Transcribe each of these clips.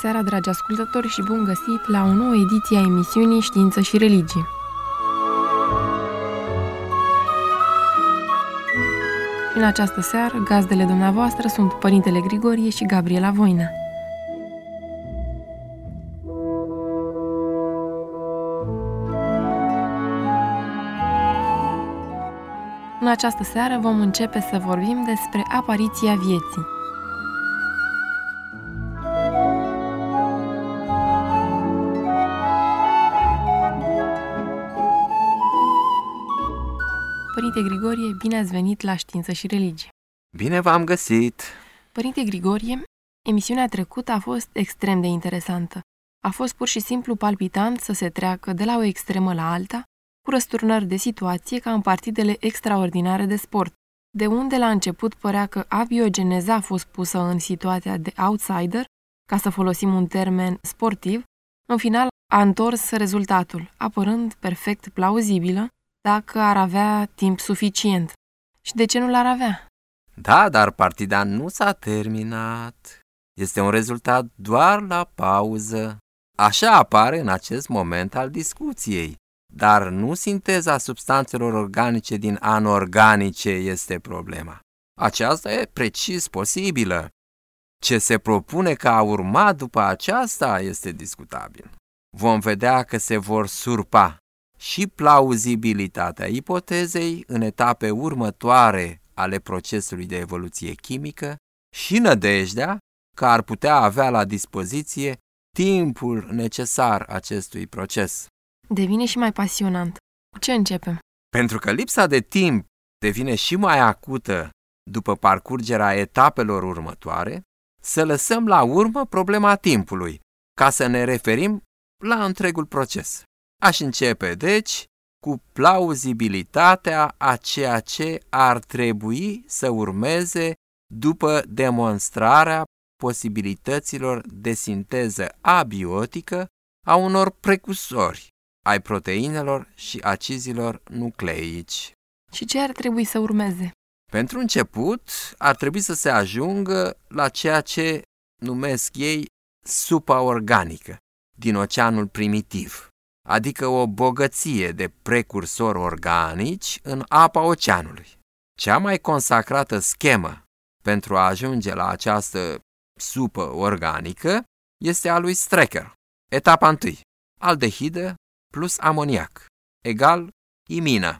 Seara, dragi ascultători, și bun găsit la o nouă ediție a emisiunii Știință și Religie. În această seară, gazdele dumneavoastră sunt Părintele Grigorie și Gabriela Voina. În această seară vom începe să vorbim despre apariția vieții. Părinte Grigorie, bine ați venit la Știință și Religie. Bine v-am găsit! Părinte Grigorie, emisiunea trecută a fost extrem de interesantă. A fost pur și simplu palpitant să se treacă de la o extremă la alta, cu răsturnări de situație ca în partidele extraordinare de sport, de unde la început părea că abiogeneza a fost pusă în situația de outsider, ca să folosim un termen sportiv, în final a întors rezultatul, apărând perfect plauzibilă, dacă ar avea timp suficient. Și de ce nu l-ar avea? Da, dar partida nu s-a terminat. Este un rezultat doar la pauză. Așa apare în acest moment al discuției. Dar nu sinteza substanțelor organice din anorganice este problema. Aceasta e precis posibilă. Ce se propune ca a urma după aceasta este discutabil. Vom vedea că se vor surpa și plauzibilitatea ipotezei în etape următoare ale procesului de evoluție chimică și nădejdea că ar putea avea la dispoziție timpul necesar acestui proces. Devine și mai pasionant. Cu ce începem? Pentru că lipsa de timp devine și mai acută după parcurgerea etapelor următoare, să lăsăm la urmă problema timpului, ca să ne referim la întregul proces. Aș începe, deci, cu plauzibilitatea a ceea ce ar trebui să urmeze după demonstrarea posibilităților de sinteză abiotică a unor precursori ai proteinelor și acizilor nucleici. Și ce ar trebui să urmeze? Pentru început, ar trebui să se ajungă la ceea ce numesc ei supa organică din oceanul primitiv adică o bogăție de precursori organici în apa oceanului. Cea mai consacrată schemă pentru a ajunge la această supă organică este a lui Strecker. Etapa 1. Aldehidă plus amoniac egal imina.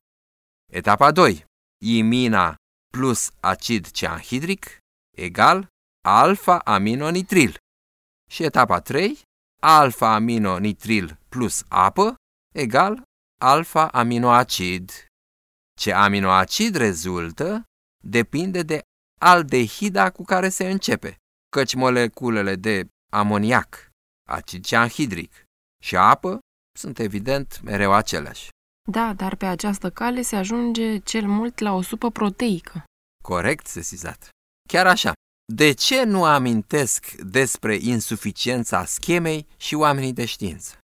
Etapa 2. Imina plus acid cianhidric egal alfa-aminonitril. Și etapa 3 alfa-amino-nitril plus apă egal alfa-aminoacid. Ce aminoacid rezultă depinde de aldehida cu care se începe, căci moleculele de amoniac, acid cianhidric și apă sunt evident mereu aceleași. Da, dar pe această cale se ajunge cel mult la o supă proteică. Corect, sesizat. Chiar așa. De ce nu amintesc despre insuficiența schemei și oamenii de știință?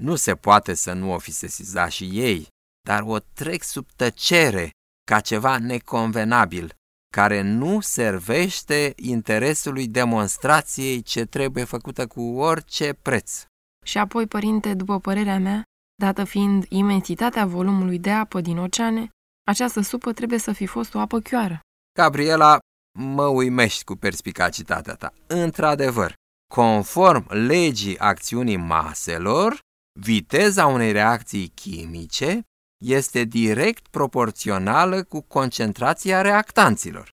Nu se poate să nu o fi sesizat și ei, dar o trec sub tăcere ca ceva neconvenabil, care nu servește interesului demonstrației ce trebuie făcută cu orice preț. Și apoi, părinte, după părerea mea, dată fiind imensitatea volumului de apă din oceane, această supă trebuie să fi fost o apă chioară. Gabriela, mă uimești cu perspicacitatea ta. Într-adevăr, conform legii acțiunii maselor, viteza unei reacții chimice este direct proporțională cu concentrația reactanților.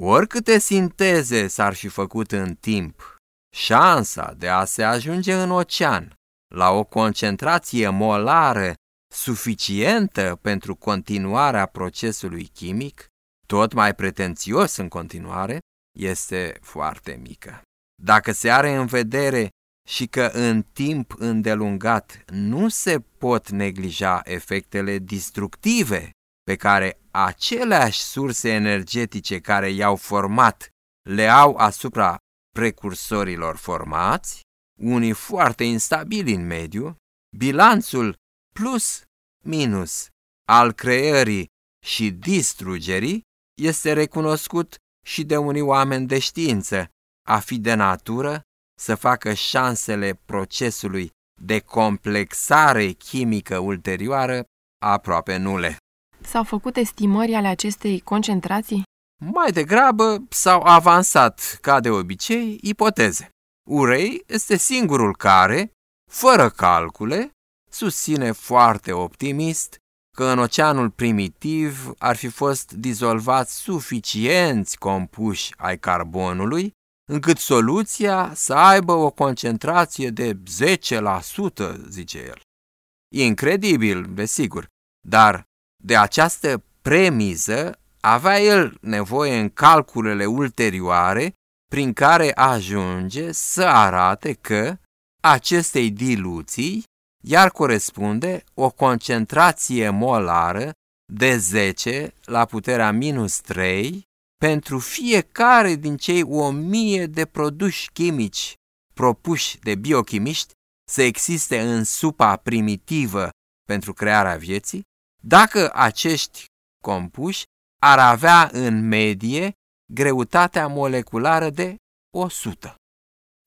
Oricâte sinteze s-ar fi făcut în timp, șansa de a se ajunge în ocean la o concentrație molară suficientă pentru continuarea procesului chimic tot mai pretențios în continuare, este foarte mică. Dacă se are în vedere și că în timp îndelungat nu se pot neglija efectele distructive pe care aceleași surse energetice care i-au format le au asupra precursorilor formați, unii foarte instabili în mediu, bilanțul plus-minus al creării și distrugerii este recunoscut și de unii oameni de știință, a fi de natură să facă șansele procesului de complexare chimică ulterioară aproape nule. S-au făcut estimări ale acestei concentrații? Mai degrabă s-au avansat, ca de obicei, ipoteze. Urei este singurul care, fără calcule, susține foarte optimist că în oceanul primitiv ar fi fost dizolvați suficienți compuși ai carbonului încât soluția să aibă o concentrație de 10%, zice el. Incredibil, desigur, dar de această premiză avea el nevoie în calculele ulterioare prin care ajunge să arate că acestei diluții iar corespunde o concentrație molară de 10 la puterea minus 3 pentru fiecare din cei o mie de produși chimici propuși de biochimiști să existe în supa primitivă pentru crearea vieții, dacă acești compuși ar avea în medie greutatea moleculară de 100.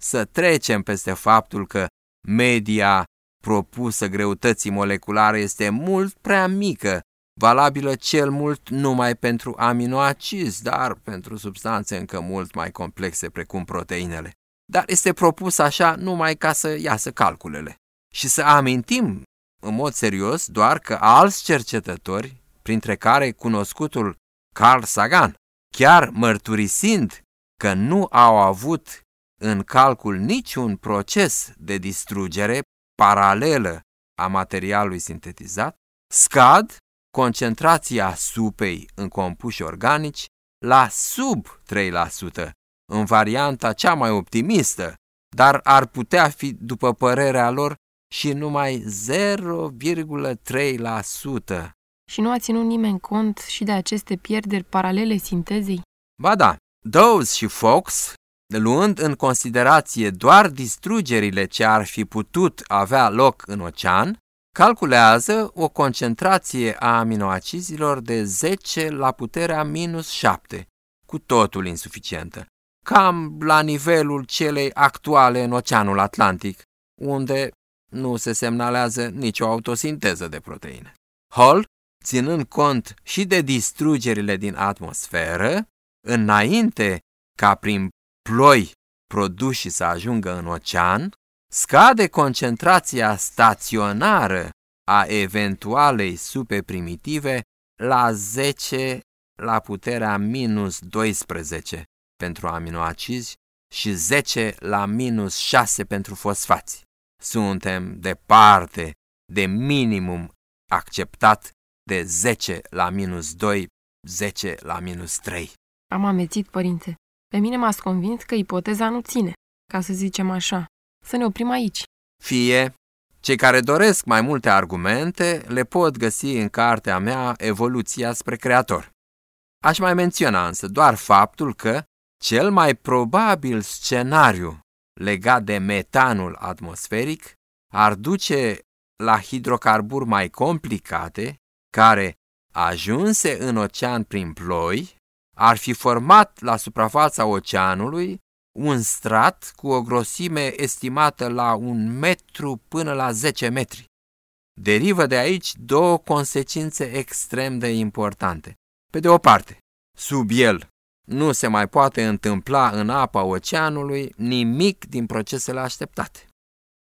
Să trecem peste faptul că media propusă greutății moleculare este mult prea mică, valabilă cel mult numai pentru aminoacizi, dar pentru substanțe încă mult mai complexe precum proteinele. Dar este propus așa numai ca să iasă calculele. Și să amintim în mod serios doar că alți cercetători, printre care cunoscutul Carl Sagan, chiar mărturisind că nu au avut în calcul niciun proces de distrugere paralelă a materialului sintetizat, scad concentrația supei în compuși organici la sub 3%, în varianta cea mai optimistă, dar ar putea fi, după părerea lor, și numai 0,3%. Și nu a ținut nimeni cont și de aceste pierderi paralele sintezei? Ba da, Dawes și Fox, luând în considerație doar distrugerile ce ar fi putut avea loc în ocean, calculează o concentrație a aminoacizilor de 10 la puterea minus 7, cu totul insuficientă, cam la nivelul celei actuale în Oceanul Atlantic, unde nu se semnalează nicio autosinteză de proteine. Hall, ținând cont și de distrugerile din atmosferă, înainte ca prin ploi produși să ajungă în ocean, scade concentrația staționară a eventualei supe primitive la 10 la puterea minus 12 pentru aminoacizi și 10 la minus 6 pentru fosfați. Suntem departe de minimum acceptat de 10 la minus 2, 10 la minus 3. Am amețit, părinte. Pe mine m-ați convins că ipoteza nu ține, ca să zicem așa. Să ne oprim aici. Fie, cei care doresc mai multe argumente le pot găsi în cartea mea Evoluția spre Creator. Aș mai menționa însă doar faptul că cel mai probabil scenariu legat de metanul atmosferic ar duce la hidrocarburi mai complicate care, ajunse în ocean prin ploi, ar fi format la suprafața oceanului un strat cu o grosime estimată la un metru până la 10 metri. Derivă de aici două consecințe extrem de importante. Pe de o parte, sub el nu se mai poate întâmpla în apa oceanului nimic din procesele așteptate.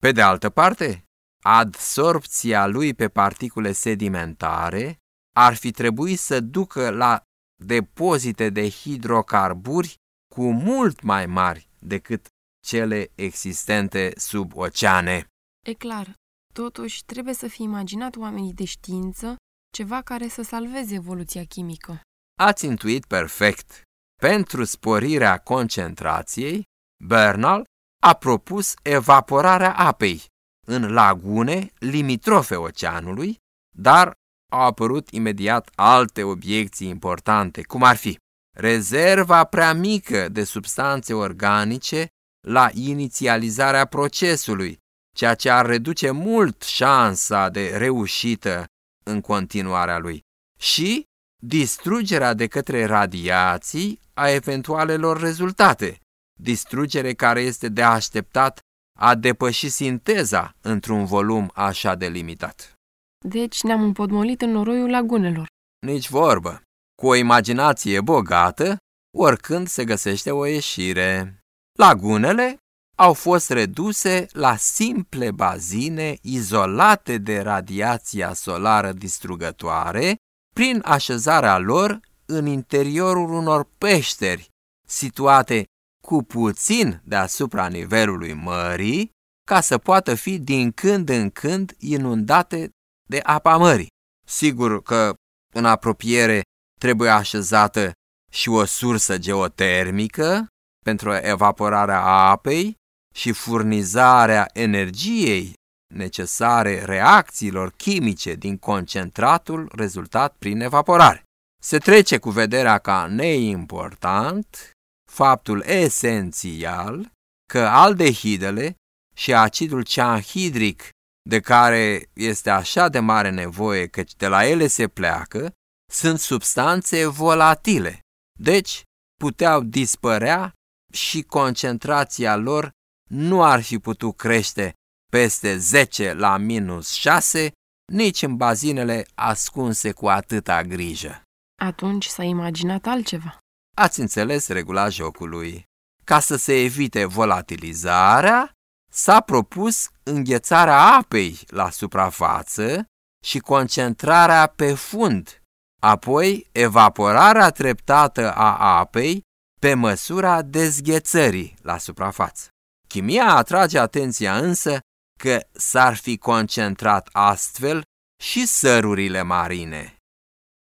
Pe de altă parte, adsorpția lui pe particule sedimentare ar fi trebuit să ducă la depozite de hidrocarburi cu mult mai mari decât cele existente sub oceane. E clar, totuși trebuie să fi imaginat oamenii de știință ceva care să salveze evoluția chimică. Ați intuit perfect. Pentru sporirea concentrației, Bernal a propus evaporarea apei în lagune limitrofe oceanului, dar au apărut imediat alte obiecții importante, cum ar fi rezerva prea mică de substanțe organice la inițializarea procesului, ceea ce ar reduce mult șansa de reușită în continuarea lui, și distrugerea de către radiații a eventualelor rezultate, distrugere care este de așteptat a depăși sinteza într-un volum așa de limitat. Deci ne-am împodmolit în noroiul lagunelor. Nici vorbă. Cu o imaginație bogată, oricând se găsește o ieșire. Lagunele au fost reduse la simple bazine izolate de radiația solară distrugătoare prin așezarea lor în interiorul unor peșteri situate cu puțin deasupra nivelului mării, ca să poată fi din când în când inundate de apa mării. Sigur că în apropiere trebuie așezată și o sursă geotermică pentru evaporarea apei și furnizarea energiei necesare reacțiilor chimice din concentratul rezultat prin evaporare. Se trece cu vederea ca neimportant faptul esențial că aldehidele și acidul cianhidric de care este așa de mare nevoie căci de la ele se pleacă, sunt substanțe volatile, deci puteau dispărea și concentrația lor nu ar fi putut crește peste 10 la minus 6, nici în bazinele ascunse cu atâta grijă. Atunci s-a imaginat altceva. Ați înțeles regula jocului. Ca să se evite volatilizarea, s-a propus înghețarea apei la suprafață și concentrarea pe fund, apoi evaporarea treptată a apei pe măsura dezghețării la suprafață. Chimia atrage atenția însă că s-ar fi concentrat astfel și sărurile marine.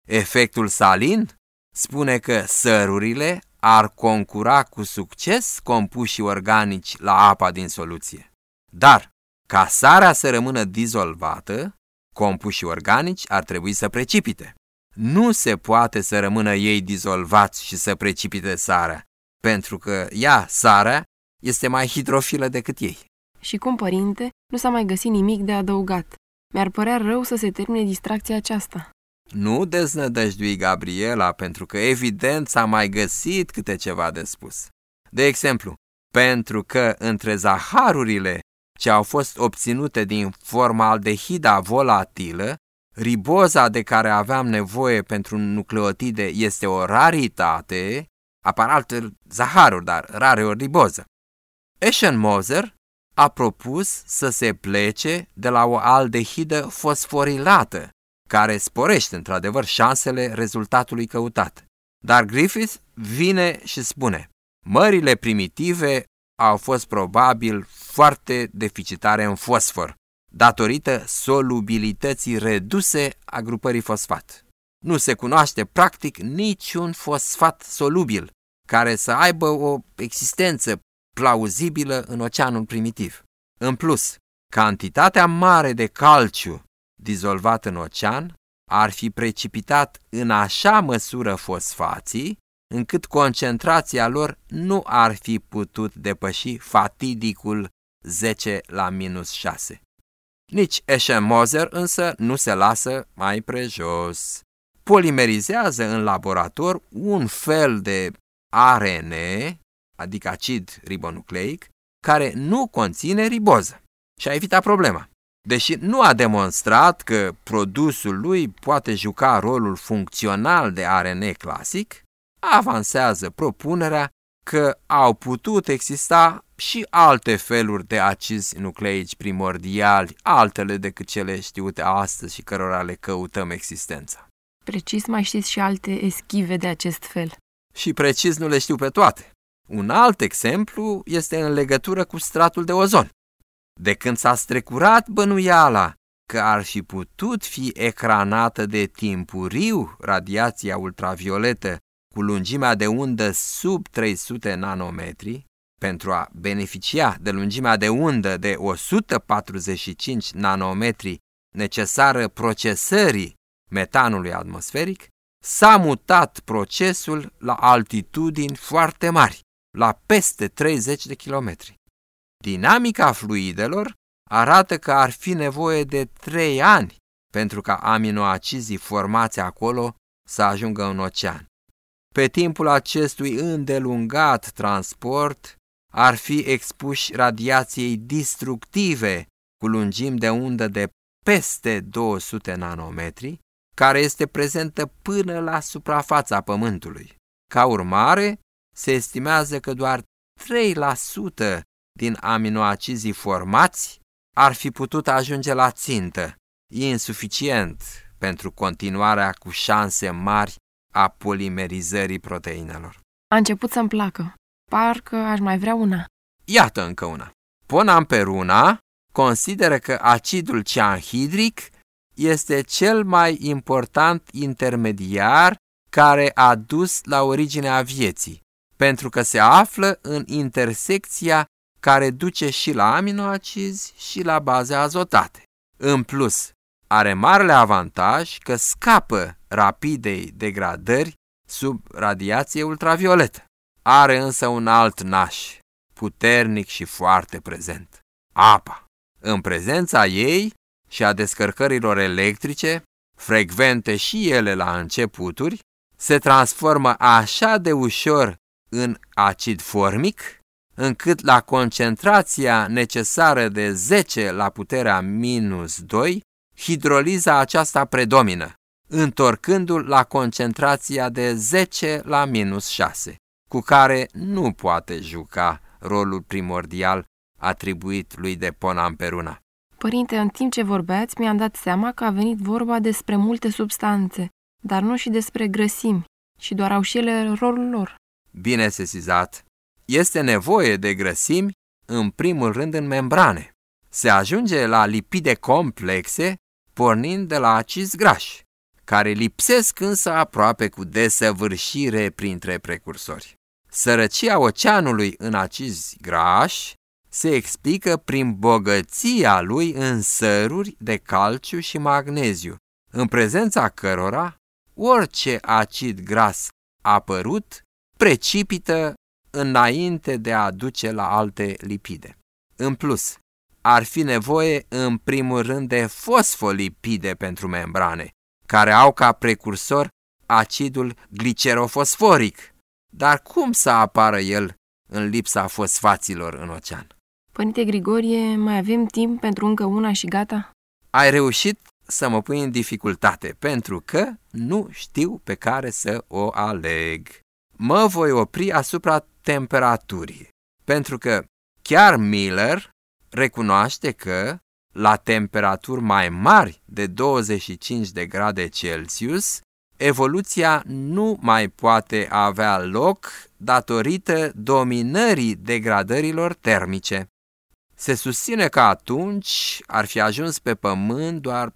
Efectul salin spune că sărurile ar concura cu succes compuși organici la apa din soluție. Dar, ca sarea să rămână dizolvată, compuși organici ar trebui să precipite. Nu se poate să rămână ei dizolvați și să precipite sarea, pentru că ea, sarea, este mai hidrofilă decât ei. Și cum, părinte, nu s-a mai găsit nimic de adăugat. Mi-ar părea rău să se termine distracția aceasta. Nu deznădăjdui Gabriela, pentru că evident s-a mai găsit câte ceva de spus. De exemplu, pentru că între zaharurile ce au fost obținute din formaldehida volatilă, riboza de care aveam nevoie pentru nucleotide este o raritate, apar alte zaharuri, dar rare o riboză. Eschenmoser a propus să se plece de la o aldehidă fosforilată, care sporește într-adevăr șansele rezultatului căutat. Dar Griffith vine și spune, mările primitive au fost probabil foarte deficitare în fosfor, datorită solubilității reduse a grupării fosfat. Nu se cunoaște practic niciun fosfat solubil care să aibă o existență plauzibilă în oceanul primitiv. În plus, cantitatea mare de calciu dizolvat în ocean ar fi precipitat în așa măsură fosfații încât concentrația lor nu ar fi putut depăși fatidicul 10 la minus 6. Nici Eschenmoser însă nu se lasă mai prejos. Polimerizează în laborator un fel de ARN, adică acid ribonucleic, care nu conține riboză și a evitat problema. Deși nu a demonstrat că produsul lui poate juca rolul funcțional de ARN clasic, avansează propunerea că au putut exista și alte feluri de acizi nucleici primordiali, altele decât cele știute astăzi și cărora le căutăm existența. Precis mai știți și alte eschive de acest fel. Și precis nu le știu pe toate. Un alt exemplu este în legătură cu stratul de ozon. De când s-a strecurat bănuiala că ar fi putut fi ecranată de timpuriu radiația ultravioletă cu lungimea de undă sub 300 nanometri, pentru a beneficia de lungimea de undă de 145 nanometri necesară procesării metanului atmosferic, s-a mutat procesul la altitudini foarte mari, la peste 30 de kilometri. Dinamica fluidelor arată că ar fi nevoie de 3 ani pentru ca aminoacizii formați acolo să ajungă în ocean. Pe timpul acestui îndelungat transport ar fi expuși radiației destructive cu lungimi de undă de peste 200 nanometri, care este prezentă până la suprafața Pământului. Ca urmare, se estimează că doar 3% din aminoacizii formați ar fi putut ajunge la țintă, insuficient pentru continuarea cu șanse mari a polimerizării proteinelor. A început să-mi placă. Parcă aș mai vrea una. Iată încă una. Ponamperuna consideră că acidul cianhidric este cel mai important intermediar care a dus la originea vieții, pentru că se află în intersecția care duce și la aminoacizi și la baze azotate. În plus, are marele avantaj că scapă rapidei degradări sub radiație ultravioletă. Are însă un alt naș, puternic și foarte prezent, apa. În prezența ei și a descărcărilor electrice, frecvente și ele la începuturi, se transformă așa de ușor în acid formic, încât la concentrația necesară de 10 la puterea minus 2, hidroliza aceasta predomină, întorcându-l la concentrația de 10 la minus 6, cu care nu poate juca rolul primordial atribuit lui de Ponamperuna. Părinte, în timp ce vorbeați, mi-am dat seama că a venit vorba despre multe substanțe, dar nu și despre grăsimi, și doar au și ele rolul lor. Bine sesizat. Este nevoie de grăsimi, în primul rând în membrane. Se ajunge la lipide complexe, pornind de la acizi grași, care lipsesc însă aproape cu desăvârșire printre precursori. Sărăcia oceanului în acizi grași se explică prin bogăția lui în săruri de calciu și magneziu, în prezența cărora orice acid gras apărut precipită înainte de a duce la alte lipide. În plus, ar fi nevoie în primul rând de fosfolipide pentru membrane, care au ca precursor acidul glicerofosforic. Dar cum să apară el în lipsa fosfaților în ocean? Părinte Grigorie, mai avem timp pentru încă una și gata? Ai reușit să mă pui în dificultate, pentru că nu știu pe care să o aleg. Mă voi opri asupra temperaturii, pentru că chiar Miller recunoaște că la temperaturi mai mari de 25 de grade Celsius, evoluția nu mai poate avea loc datorită dominării degradărilor termice. Se susține că atunci ar fi ajuns pe Pământ doar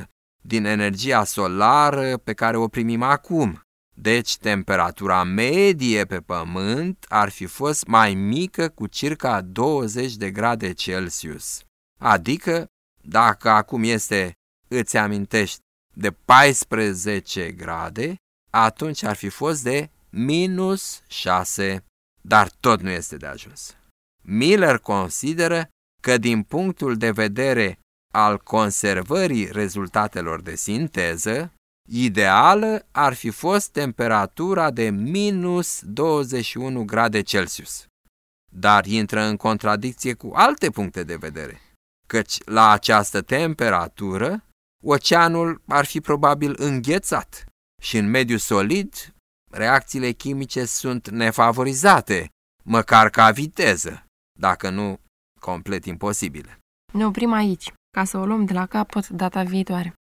60% din energia solară pe care o primim acum. Deci temperatura medie pe Pământ ar fi fost mai mică cu circa 20 de grade Celsius. Adică, dacă acum este, îți amintești, de 14 grade, atunci ar fi fost de minus 6, dar tot nu este de ajuns. Miller consideră că din punctul de vedere al conservării rezultatelor de sinteză, ideală ar fi fost temperatura de minus 21 grade Celsius. Dar intră în contradicție cu alte puncte de vedere, căci la această temperatură oceanul ar fi probabil înghețat și în mediul solid reacțiile chimice sunt nefavorizate, măcar ca viteză, dacă nu complet imposibile. Ne oprim aici, ca să o luăm de la capăt data viitoare.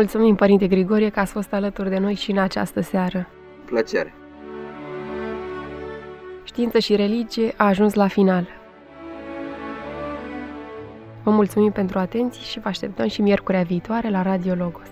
Mulțumim, Părinte Grigorie, că ați fost alături de noi și în această seară. Plăcere! Știință și religie a ajuns la final. Vă mulțumim pentru atenție și vă așteptăm și miercurea viitoare la Radio Logos.